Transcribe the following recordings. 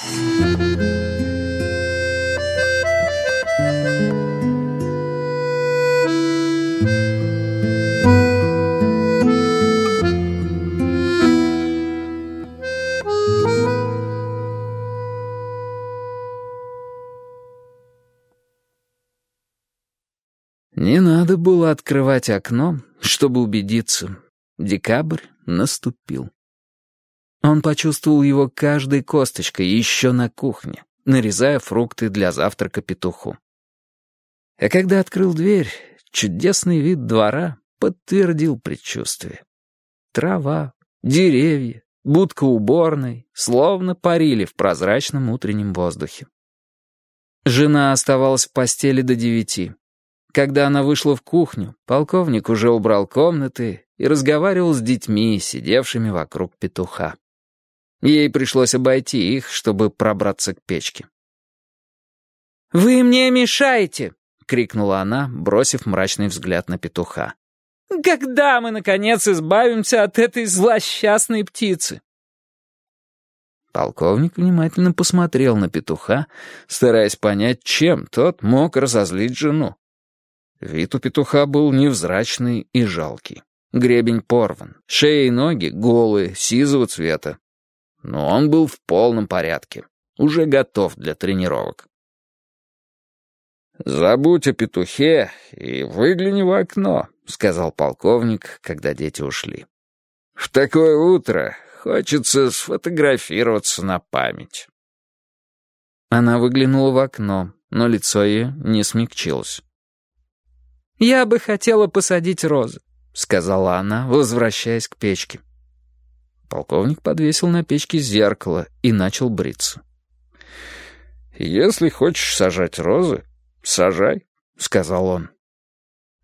Не надо было открывать окно, чтобы убедиться. Декабрь наступил. Он почувствовал его каждой косточкой еще на кухне, нарезая фрукты для завтрака петуху. А когда открыл дверь, чудесный вид двора подтвердил предчувствие. Трава, деревья, будка уборной словно парили в прозрачном утреннем воздухе. Жена оставалась в постели до девяти. Когда она вышла в кухню, полковник уже убрал комнаты и разговаривал с детьми, сидевшими вокруг петуха. Ей пришлось обойти их, чтобы пробраться к печке. «Вы мне мешаете!» — крикнула она, бросив мрачный взгляд на петуха. «Когда мы, наконец, избавимся от этой злосчастной птицы?» Полковник внимательно посмотрел на петуха, стараясь понять, чем тот мог разозлить жену. Вид у петуха был невзрачный и жалкий. Гребень порван, шея и ноги голые, сизого цвета. Но он был в полном порядке, уже готов для тренировок. «Забудь о петухе и выгляни в окно», — сказал полковник, когда дети ушли. «В такое утро хочется сфотографироваться на память». Она выглянула в окно, но лицо ее не смягчилось. «Я бы хотела посадить розы», — сказала она, возвращаясь к печке. Полковник подвесил на печке зеркало и начал бриться. «Если хочешь сажать розы, сажай», — сказал он.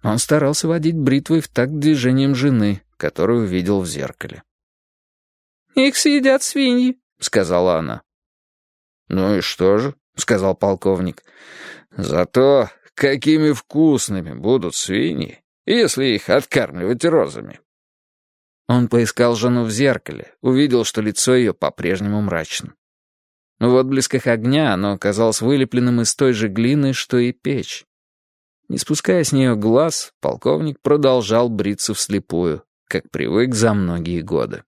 Он старался водить бритвой в такт движением жены, которую видел в зеркале. «Их съедят свиньи», — сказала она. «Ну и что же?» — сказал полковник. «Зато какими вкусными будут свиньи, если их откармливать розами. Он поискал жену в зеркале, увидел, что лицо ее по-прежнему мрачно. В отблесках огня оно оказалось вылепленным из той же глины, что и печь. Не спуская с нее глаз, полковник продолжал бриться вслепую, как привык за многие годы.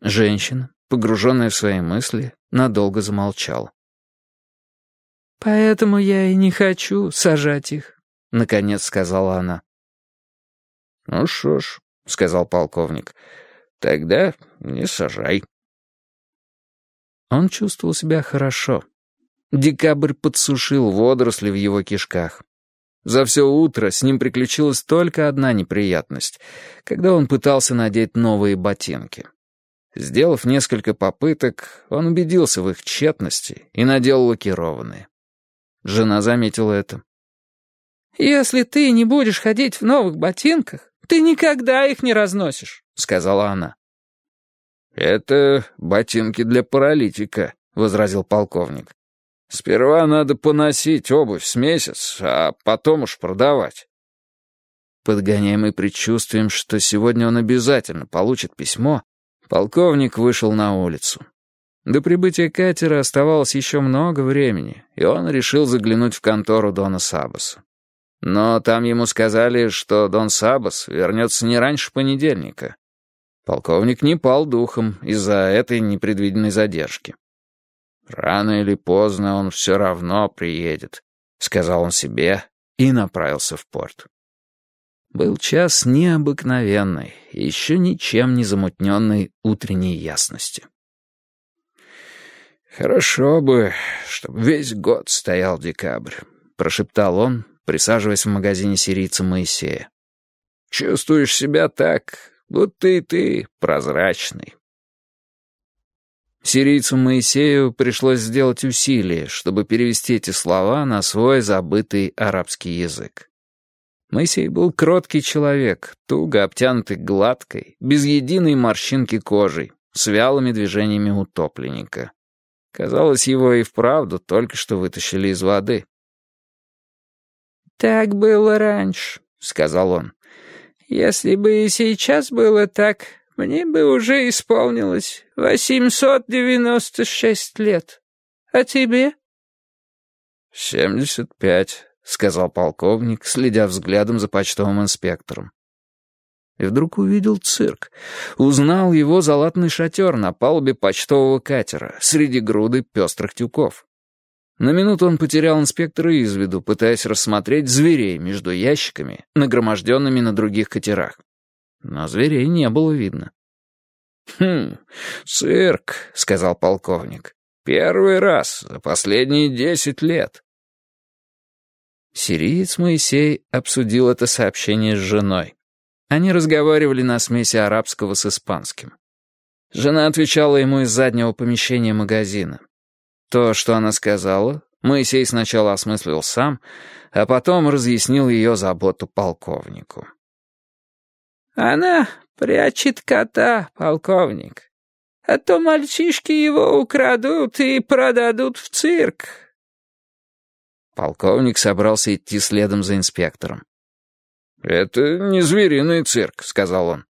Женщина, погруженная в свои мысли, надолго замолчала. «Поэтому я и не хочу сажать их», — наконец сказала она. «Ну что ж», — сказал полковник, — «тогда не сажай». Он чувствовал себя хорошо. Декабрь подсушил водоросли в его кишках. За все утро с ним приключилась только одна неприятность, когда он пытался надеть новые ботинки. Сделав несколько попыток, он убедился в их тщетности и надел лакированные. Жена заметила это. «Если ты не будешь ходить в новых ботинках, ты никогда их не разносишь», — сказала она. «Это ботинки для паралитика», — возразил полковник. «Сперва надо поносить обувь с месяц, а потом уж продавать». Подгоняемый предчувствием, что сегодня он обязательно получит письмо, полковник вышел на улицу. До прибытия катера оставалось еще много времени, и он решил заглянуть в контору Дона Сабаса. Но там ему сказали, что Дон Сабас вернется не раньше понедельника. Полковник не пал духом из-за этой непредвиденной задержки. «Рано или поздно он все равно приедет», — сказал он себе и направился в порт. Был час необыкновенной, еще ничем не замутненной утренней ясности. «Хорошо бы, чтобы весь год стоял декабрь», — прошептал он, присаживаясь в магазине сирийца Моисея. «Чувствуешь себя так, будто и ты прозрачный». Сирийцу Моисею пришлось сделать усилие, чтобы перевести эти слова на свой забытый арабский язык. Моисей был кроткий человек, туго обтянутый гладкой, без единой морщинки кожей, с вялыми движениями утопленника. Казалось, его и вправду только что вытащили из воды. «Так было раньше», — сказал он. «Если бы и сейчас было так, мне бы уже исполнилось восемьсот девяносто шесть лет. А тебе?» «Семьдесят пять», — сказал полковник, следя взглядом за почтовым инспектором. И вдруг увидел цирк. Узнал его залатный шатер на палубе почтового катера среди груды пестрых тюков. На минуту он потерял инспектора из виду, пытаясь рассмотреть зверей между ящиками, нагроможденными на других катерах. Но зверей не было видно. «Хм, цирк», — сказал полковник. «Первый раз за последние десять лет». Сириец Моисей обсудил это сообщение с женой. Они разговаривали на смеси арабского с испанским. Жена отвечала ему из заднего помещения магазина. То, что она сказала, Моисей сначала осмыслил сам, а потом разъяснил ее заботу полковнику. «Она прячет кота, полковник, а то мальчишки его украдут и продадут в цирк». Полковник собрался идти следом за инспектором. «Это не звериный цирк», — сказал он.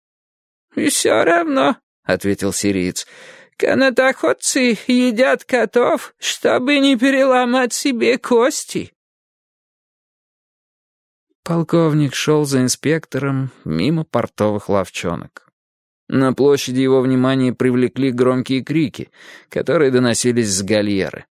«И все равно», — ответил сириец, — «канатоходцы едят котов, чтобы не переломать себе кости». Полковник шел за инспектором мимо портовых ловчонок. На площади его внимание привлекли громкие крики, которые доносились с гальеры.